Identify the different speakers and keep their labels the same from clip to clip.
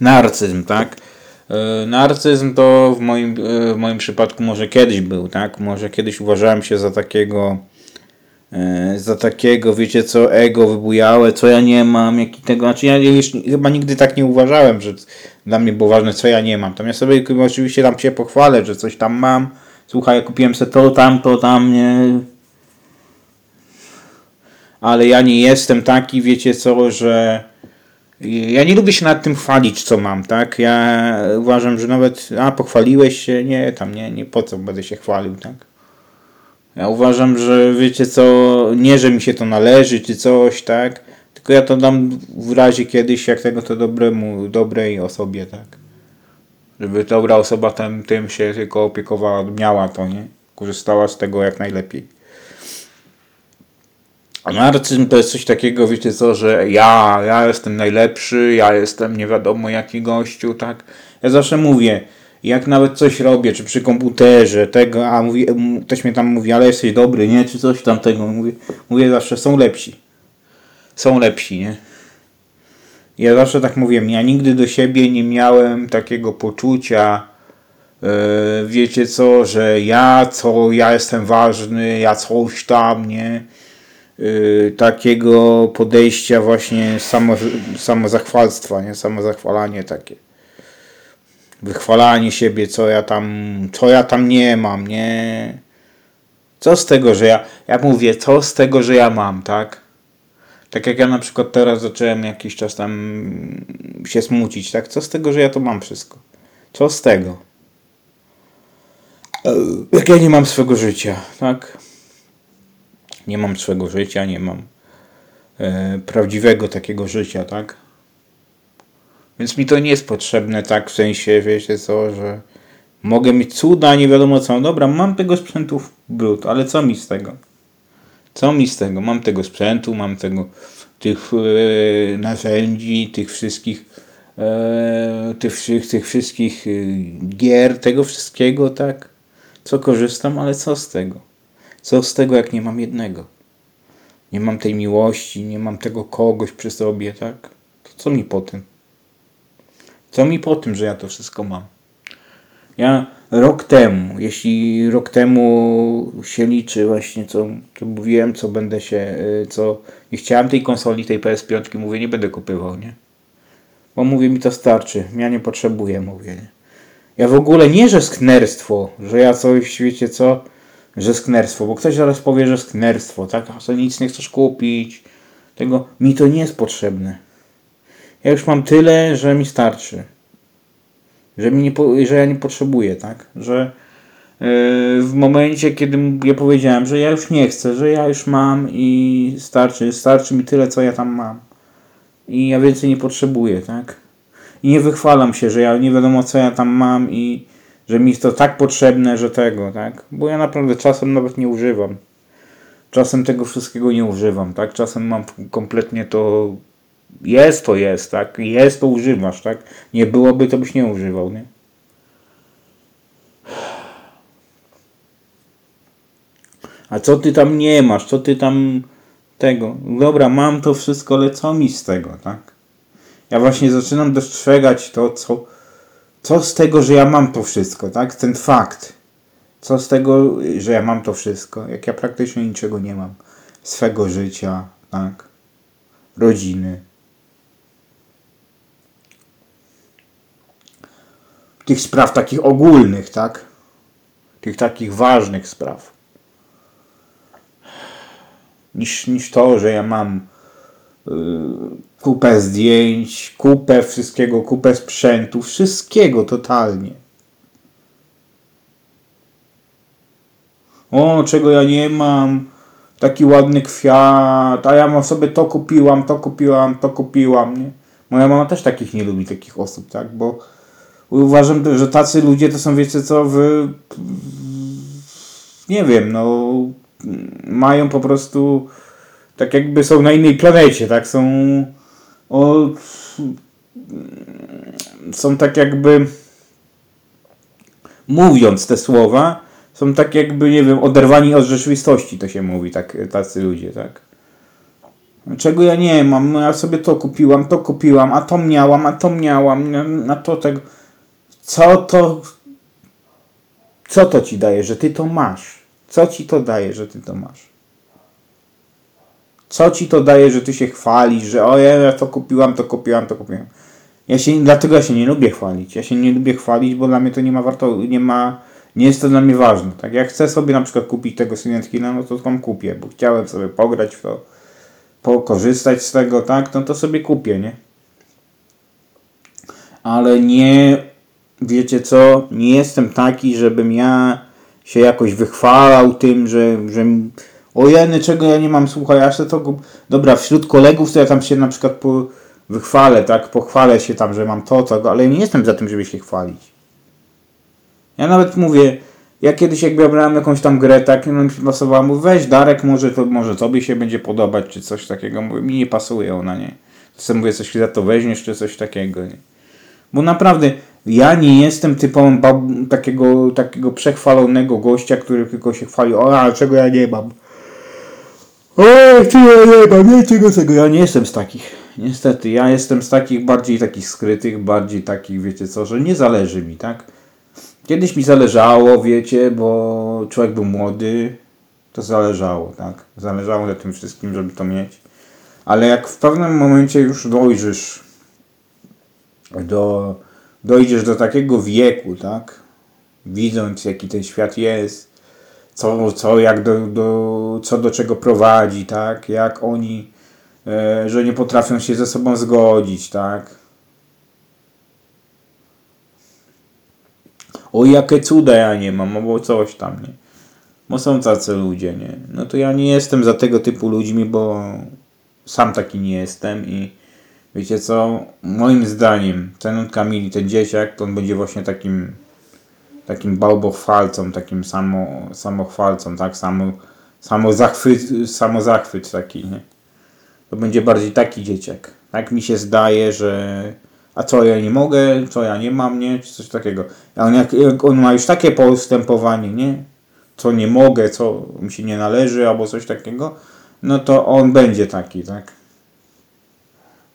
Speaker 1: narcyzm, tak? E, narcyzm to w moim, e, w moim przypadku może kiedyś był, tak? Może kiedyś uważałem się za takiego e, za takiego, wiecie co, ego wybujałe, co ja nie mam, jaki tego, znaczy ja już chyba nigdy tak nie uważałem, że dla mnie było ważne, co ja nie mam. Tam ja sobie oczywiście tam się pochwalę, że coś tam mam, słuchaj, ja kupiłem sobie to, tamto, tam, nie, ale ja nie jestem taki, wiecie co, że ja nie lubię się nad tym chwalić, co mam, tak? Ja uważam, że nawet, a pochwaliłeś się, nie, tam nie, nie po co będę się chwalił, tak? Ja uważam, że wiecie co, nie, że mi się to należy, czy coś, tak? Tylko ja to dam w razie kiedyś, jak tego to dobremu, dobrej osobie, tak? Żeby dobra osoba tym, tym się tylko opiekowała, miała to, nie? Korzystała z tego jak najlepiej. A narcyzm to jest coś takiego, wiecie co, że ja, ja jestem najlepszy, ja jestem nie wiadomo jaki gościu, tak? Ja zawsze mówię, jak nawet coś robię, czy przy komputerze, tego, a mówi, ktoś mnie tam mówi, ale jesteś dobry, nie? Czy coś tamtego. Mówię, mówię zawsze, są lepsi. Są lepsi, nie? Ja zawsze tak mówię, ja nigdy do siebie nie miałem takiego poczucia, yy, wiecie co, że ja, co, ja jestem ważny, ja coś tam, nie? Y, takiego podejścia właśnie samo, samozachwalstwa, nie? Samozachwalanie takie. Wychwalanie siebie, co ja tam, co ja tam nie mam, nie? Co z tego, że ja, ja mówię, co z tego, że ja mam, tak? Tak jak ja na przykład teraz zacząłem jakiś czas tam się smucić, tak? Co z tego, że ja to mam wszystko? Co z tego? E, jak ja nie mam swego życia, tak? Nie mam swego życia, nie mam e, prawdziwego takiego życia, tak? Więc mi to nie jest potrzebne tak w sensie, wiecie co, że mogę mieć cuda, nie wiadomo co. Dobra, mam tego sprzętu w brud, ale co mi z tego? Co mi z tego? Mam tego sprzętu, mam tego tych e, narzędzi, tych wszystkich e, tych, tych wszystkich e, gier, tego wszystkiego, tak? Co korzystam, ale co z tego? Co z tego, jak nie mam jednego? Nie mam tej miłości, nie mam tego kogoś przy sobie, tak? To co mi po tym? Co mi po tym, że ja to wszystko mam? Ja rok temu, jeśli rok temu się liczy właśnie, co, co mówiłem, co będę się, y, co nie chciałem tej konsoli, tej PS5, mówię, nie będę kupywał, nie? Bo mówię, mi to starczy, ja nie potrzebuję, mówię, nie? Ja w ogóle nie, że sknerstwo, że ja coś, wiecie co, że sknerstwo, bo ktoś zaraz powie, że sknerstwo, tak? A sobie nic nie chcesz kupić. Tego mi to nie jest potrzebne. Ja już mam tyle, że mi starczy. Że, mi nie, że ja nie potrzebuję, tak? Że yy, w momencie, kiedy ja powiedziałem, że ja już nie chcę, że ja już mam i starczy, starczy mi tyle, co ja tam mam. I ja więcej nie potrzebuję, tak? I nie wychwalam się, że ja nie wiadomo, co ja tam mam i że mi jest to tak potrzebne, że tego, tak? Bo ja naprawdę czasem nawet nie używam. Czasem tego wszystkiego nie używam, tak? Czasem mam kompletnie to. Jest to jest, tak? Jest to używasz, tak? Nie byłoby, to byś nie używał, nie? A co ty tam nie masz? Co ty tam tego? Dobra, mam to wszystko, ale co mi z tego, tak? Ja właśnie zaczynam dostrzegać to, co co z tego, że ja mam to wszystko, tak? Ten fakt. Co z tego, że ja mam to wszystko, jak ja praktycznie niczego nie mam. Swego życia, tak? Rodziny. Tych spraw takich ogólnych, tak? Tych takich ważnych spraw. Niż, niż to, że ja mam kupę zdjęć, kupę wszystkiego, kupę sprzętu, wszystkiego totalnie. O, czego ja nie mam, taki ładny kwiat, a ja mam sobie to kupiłam, to kupiłam, to kupiłam, nie? Moja mama też takich nie lubi, takich osób, tak? Bo uważam, że tacy ludzie to są, wiecie co, wy... Nie wiem, no... Mają po prostu tak jakby są na innej planecie, tak? Są o, są tak jakby mówiąc te słowa, są tak jakby, nie wiem, oderwani od rzeczywistości, to się mówi, tak, tacy ludzie, tak? Czego ja nie mam, no ja sobie to kupiłam, to kupiłam, a to miałam, a to miałam, na to tego. Co to, co to ci daje, że ty to masz? Co ci to daje, że ty to masz? Co ci to daje, że ty się chwalisz, że o ja to kupiłam, to kupiłam, to kupiłam. Ja się, dlatego ja się nie lubię chwalić. Ja się nie lubię chwalić, bo dla mnie to nie ma warto, nie ma, nie jest to dla mnie ważne. Tak jak chcę sobie na przykład kupić tego Silent no to tam kupię, bo chciałem sobie pograć w to, pokorzystać z tego, tak, no to sobie kupię, nie? Ale nie, wiecie co, nie jestem taki, żebym ja się jakoś wychwalał tym, że, że o jeny, czego ja nie mam, słuchaj, sobie to, dobra, wśród kolegów to ja tam się na przykład po, wychwalę, tak, pochwalę się tam, że mam to, to, ale nie jestem za tym, żeby się chwalić. Ja nawet mówię, ja kiedyś jak brałem jakąś tam grę, tak, no mi pasowała, mówię, weź Darek, może to, może tobie się będzie podobać, czy coś takiego, mówię, mi nie pasuje ona, nie. Sobie mówię, coś za to weźmiesz, czy coś takiego, nie. Bo naprawdę, ja nie jestem typowym takiego, takiego przechwalonego gościa, który tylko się chwali, o, ale czego ja nie mam. O, czego ja nie czego tego, ja nie jestem z takich. Niestety, ja jestem z takich bardziej takich skrytych, bardziej takich, wiecie co, że nie zależy mi, tak? Kiedyś mi zależało, wiecie, bo człowiek był młody, to zależało, tak? Zależało na tym wszystkim, żeby to mieć. Ale jak w pewnym momencie już dojrzysz do, dojdziesz do takiego wieku, tak? Widząc jaki ten świat jest, co, co, jak do, do, co do czego prowadzi, tak? Jak oni, e, że nie potrafią się ze sobą zgodzić, tak? o jakie cuda ja nie mam, albo coś tam, nie. Bo są tacy ludzie, nie. No to ja nie jestem za tego typu ludźmi, bo sam taki nie jestem i wiecie co, moim zdaniem ten Kamili, ten dzieciak, to on będzie właśnie takim takim bałbochwalcą, takim samo, samochwalcą, tak, samo, samo, zachwyt, samo zachwyt taki, nie. To będzie bardziej taki dzieciak. Tak mi się zdaje, że a co ja nie mogę, co ja nie mam, nie, czy coś takiego. A on, jak, jak on ma już takie postępowanie, nie, co nie mogę, co mi się nie należy, albo coś takiego, no to on będzie taki, tak.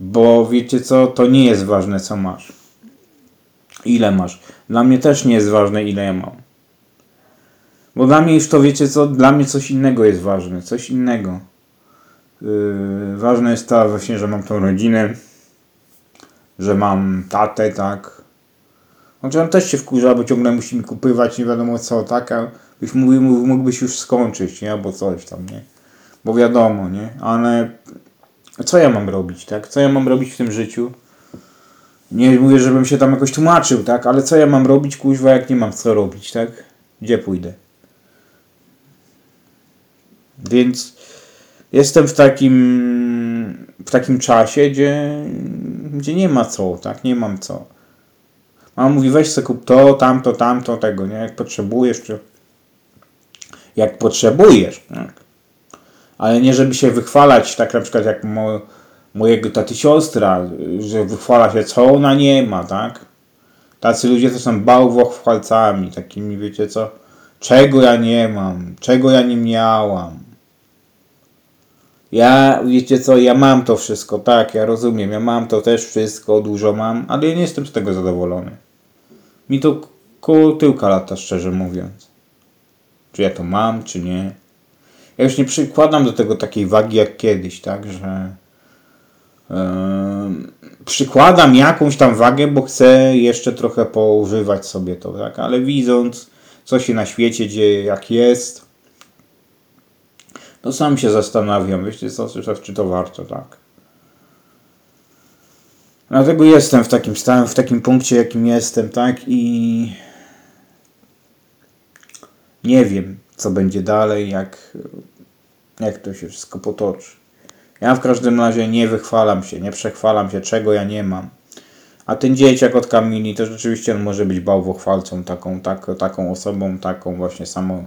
Speaker 1: Bo wiecie co, to nie jest ważne, co masz. Ile masz. Dla mnie też nie jest ważne, ile ja mam. Bo dla mnie już to wiecie co, dla mnie coś innego jest ważne, coś innego. Yy, ważne jest to właśnie, że mam tą rodzinę, że mam tatę, tak. Znaczy on też się wkurza, bo ciągle musi mi kupywać nie wiadomo co, tak, a byś mówił, mógłbyś już skończyć, nie, albo coś tam, nie. Bo wiadomo, nie, ale co ja mam robić, tak, co ja mam robić w tym życiu? Nie mówię, żebym się tam jakoś tłumaczył, tak, ale co ja mam robić, kuźwa, jak nie mam co robić, tak? Gdzie pójdę? Więc jestem w takim w takim czasie, gdzie gdzie nie ma co, tak? Nie mam co. Mama mówi, weź sobie kup to, tamto, tamto, tego, nie? Jak potrzebujesz, czy... Jak potrzebujesz, tak? Ale nie, żeby się wychwalać, tak na przykład jak mo, mojego taty siostra, że wychwala się, co ona nie ma, tak? Tacy ludzie to są bałwochwalcami, takimi, wiecie co? Czego ja nie mam, czego ja nie miałam. Ja, wiecie co, ja mam to wszystko, tak, ja rozumiem, ja mam to też wszystko, dużo mam, ale ja nie jestem z tego zadowolony. Mi to koło tyłka lata, szczerze mówiąc. Czy ja to mam, czy nie. Ja już nie przykładam do tego takiej wagi jak kiedyś, tak, że przykładam jakąś tam wagę, bo chcę jeszcze trochę poużywać sobie to, tak, ale widząc, co się na świecie dzieje, jak jest, no sam się zastanawiam, wiecie co, czy to warto, tak. Dlatego jestem w takim stanie, w takim punkcie, jakim jestem, tak, i nie wiem, co będzie dalej, jak, jak to się wszystko potoczy. Ja w każdym razie nie wychwalam się, nie przechwalam się, czego ja nie mam. A ten dzieciak od Kamili to rzeczywiście on może być bałwochwalcą, taką, tak, taką osobą, taką właśnie samą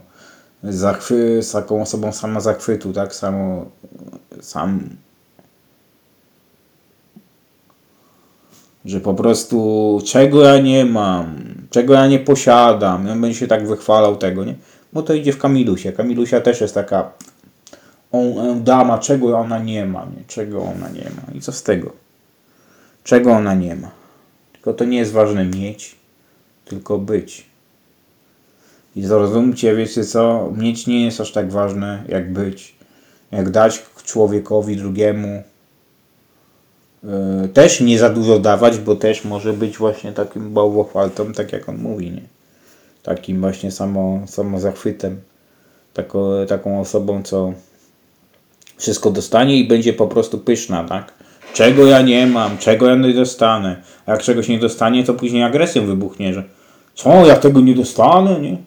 Speaker 1: zachwy, taką osobą sama zachwytu, tak? Samo, sam, że po prostu czego ja nie mam, czego ja nie posiadam, ja będzie się tak wychwalał tego, nie? Bo to idzie w Kamilusie. Kamilusia też jest taka on, dama, czego ona nie ma, nie? czego ona nie ma. I co z tego? Czego ona nie ma? Tylko to nie jest ważne mieć, tylko być. I zrozumcie, wiecie co, mieć nie jest aż tak ważne jak być. Jak dać człowiekowi drugiemu yy, też nie za dużo dawać, bo też może być właśnie takim bałwochwaltą, tak jak on mówi, nie? Takim właśnie samo, samozachwytem. Taką, taką osobą, co wszystko dostanie i będzie po prostu pyszna, tak? Czego ja nie mam, czego ja nie dostanę. A jak czegoś nie dostanie, to później agresją wybuchnie, że co, ja tego nie dostanę, nie?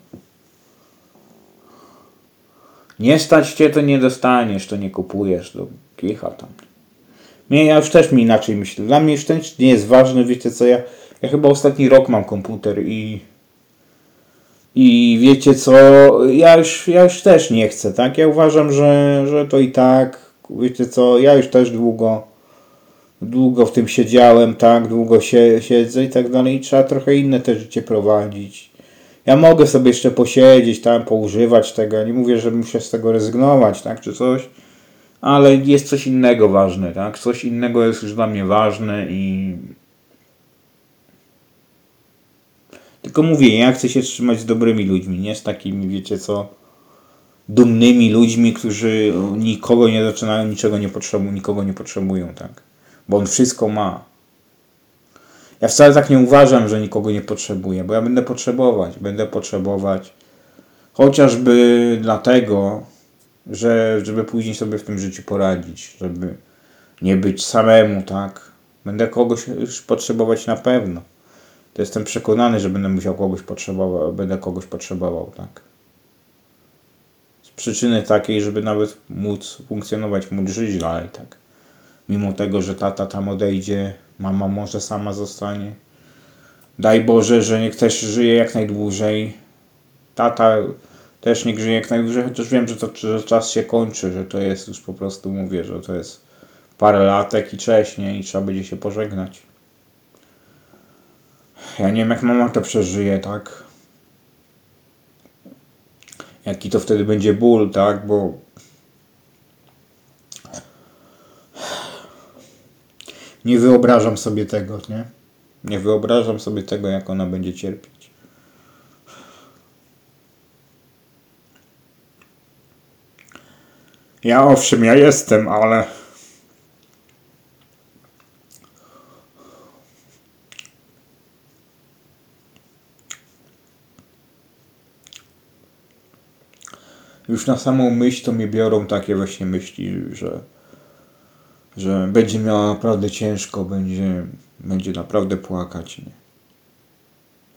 Speaker 1: Nie stać cię, to nie dostaniesz, to nie kupujesz, to kicha tam. Nie, ja już też mi inaczej myślę. Dla mnie już też nie jest ważne, wiecie co, ja, ja chyba ostatni rok mam komputer i i wiecie co, ja już, ja już też nie chcę, tak? Ja uważam, że, że to i tak, wiecie co, ja już też długo, długo w tym siedziałem, tak? Długo się, siedzę i tak dalej. I trzeba trochę inne te życie prowadzić. Ja mogę sobie jeszcze posiedzieć tam, poużywać tego. Nie mówię, że muszę z tego rezygnować, tak? Czy coś. Ale jest coś innego ważne, tak? Coś innego jest już dla mnie ważne i Tylko mówię, ja chcę się trzymać z dobrymi ludźmi, nie z takimi, wiecie co, dumnymi ludźmi, którzy nikogo nie zaczynają, niczego nie potrzebują, nikogo nie potrzebują, tak? Bo on wszystko ma. Ja wcale tak nie uważam, że nikogo nie potrzebuję, bo ja będę potrzebować, będę potrzebować chociażby dlatego, że, żeby później sobie w tym życiu poradzić, żeby nie być samemu, tak? Będę kogoś potrzebować na pewno to jestem przekonany, że będę musiał kogoś potrzebował, będę kogoś potrzebował, tak. Z przyczyny takiej, żeby nawet móc funkcjonować, móc żyć dalej, tak. Mimo tego, że tata tam odejdzie, mama może sama zostanie. Daj Boże, że niech też żyje jak najdłużej. Tata też niech żyje jak najdłużej, chociaż wiem, że to że czas się kończy, że to jest już po prostu, mówię, że to jest parę latek i cześć, nie? I trzeba będzie się pożegnać. Ja nie wiem, jak mama to przeżyje, tak? Jaki to wtedy będzie ból, tak? Bo nie wyobrażam sobie tego, nie? Nie wyobrażam sobie tego, jak ona będzie cierpieć. Ja owszem, ja jestem, ale już na samą myśl to mnie biorą takie właśnie myśli, że, że będzie miała naprawdę ciężko, będzie, będzie naprawdę płakać. Nie?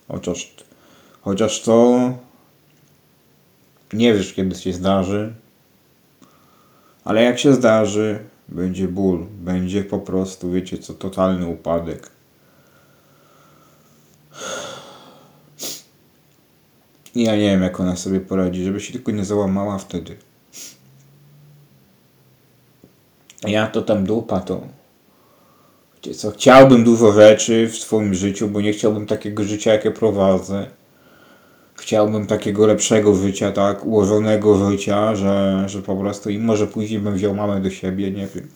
Speaker 1: Chociaż, chociaż to nie wiesz kiedy się zdarzy, ale jak się zdarzy, będzie ból, będzie po prostu, wiecie co, totalny upadek. Ja nie wiem, jak ona sobie poradzi, żeby się tylko nie załamała wtedy. Ja to tam dupa, to wiecie co, chciałbym dużo rzeczy w swoim życiu, bo nie chciałbym takiego życia, jakie prowadzę. Chciałbym takiego lepszego życia, tak, ułożonego życia, że, że po prostu i może później bym wziął mamę do siebie, nie wiem.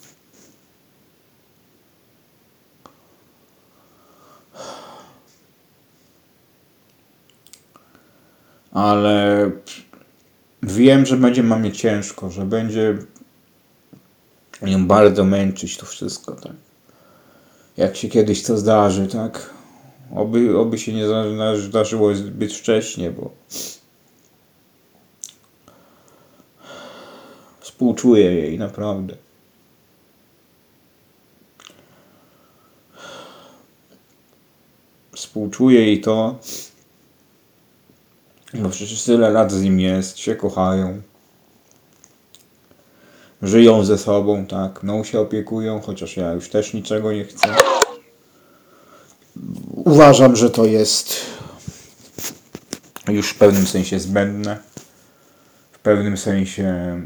Speaker 1: Ale wiem, że będzie mamie ciężko, że będzie ją bardzo męczyć to wszystko, tak. Jak się kiedyś to zdarzy, tak. Oby, oby się nie zdarzyło zbyt wcześnie, bo współczuję jej naprawdę. Współczuję jej to, no przecież tyle lat z nim jest, się kochają. Żyją ze sobą, tak. Mną się opiekują, chociaż ja już też niczego nie chcę. Uważam, że to jest już w pewnym sensie zbędne. W pewnym sensie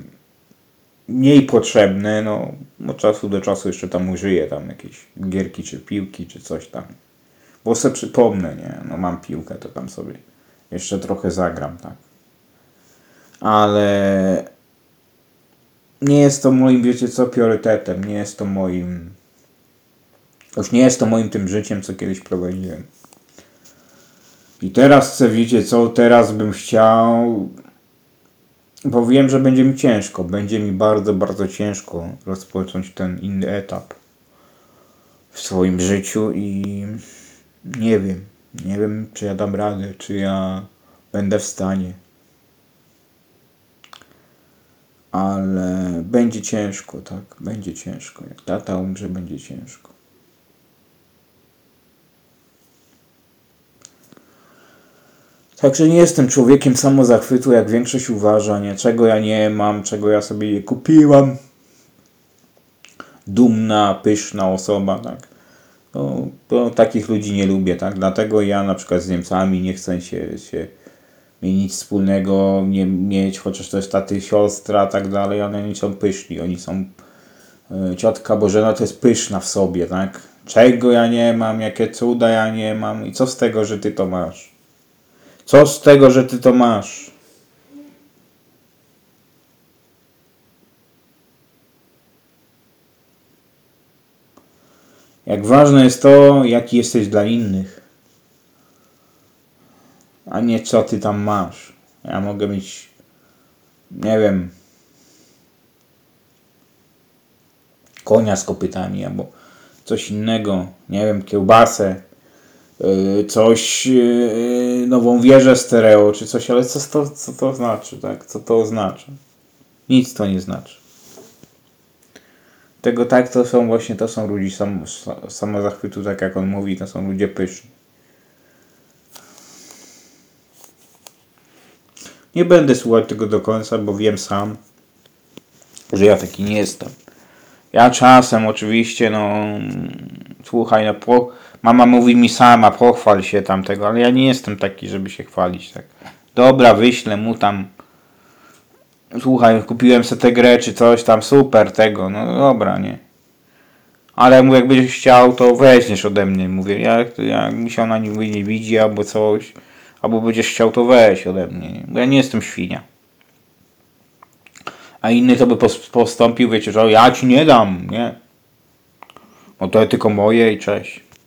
Speaker 1: mniej potrzebne, no od czasu do czasu jeszcze tam użyję tam jakieś gierki czy piłki czy coś tam. Bo sobie przypomnę, nie, no mam piłkę, to tam sobie jeszcze trochę zagram, tak. Ale nie jest to moim, wiecie co, priorytetem. Nie jest to moim. Już nie jest to moim tym życiem, co kiedyś prowadziłem. I teraz chcę, wiecie co, teraz bym chciał. Bo wiem, że będzie mi ciężko. Będzie mi bardzo, bardzo ciężko rozpocząć ten inny etap w swoim życiu i nie wiem. Nie wiem, czy ja dam radę, czy ja będę w stanie. Ale będzie ciężko, tak, będzie ciężko. Jak tata umrze, będzie ciężko. Także nie jestem człowiekiem samozachwytu, jak większość uważa, nie? Czego ja nie mam, czego ja sobie nie kupiłam. Dumna, pyszna osoba, tak. To, to takich ludzi nie lubię, tak. Dlatego ja na przykład z Niemcami nie chcę się, się mieć nic wspólnego, nie mieć, chociaż to jest taty, siostra, tak dalej, one nie są pyszni, oni są y, ciotka Bożena to jest pyszna w sobie, tak? Czego ja nie mam, jakie cuda ja nie mam i co z tego, że ty to masz? Co z tego, że ty to masz? Jak ważne jest to, jaki jesteś dla innych, a nie co ty tam masz. Ja mogę mieć, nie wiem, konia z kopytami albo coś innego, nie wiem, kiełbasę, yy, coś, yy, nową wieżę stereo czy coś, ale co to, co to znaczy, tak? Co to oznacza? Nic to nie znaczy. Tego tak to są właśnie, to są ludzie sam, samozachwytu, tak jak on mówi, to są ludzie pyszni. Nie będę słuchać tego do końca, bo wiem sam, że ja taki nie jestem. Ja czasem oczywiście, no, słuchaj, no, mama mówi mi sama, pochwal się tamtego, ale ja nie jestem taki, żeby się chwalić, tak. Dobra, wyślę mu tam, słuchaj, kupiłem sobie tę grę, czy coś tam, super tego, no dobra, nie. Ale mu jak będziesz chciał, to weźmiesz ode mnie, mówię, jak, jak mi się ona nie, nie widzi, albo coś, albo będziesz chciał, to weź ode mnie, bo ja nie jestem świnia. A inny to by postąpił, wiecie, że ja ci nie dam, nie. No to tylko moje i cześć.